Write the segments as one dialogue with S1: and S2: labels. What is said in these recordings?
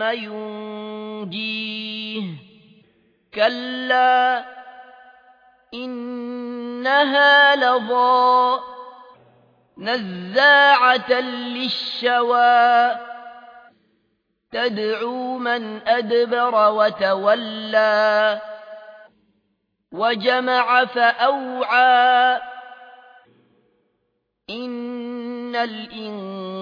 S1: ينجيه. كلا إنها لظى نزاعة للشوى. تدعو من أدبر وتولى. وجمع فأوعى. إن الإنسان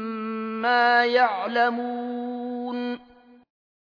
S1: يعلمون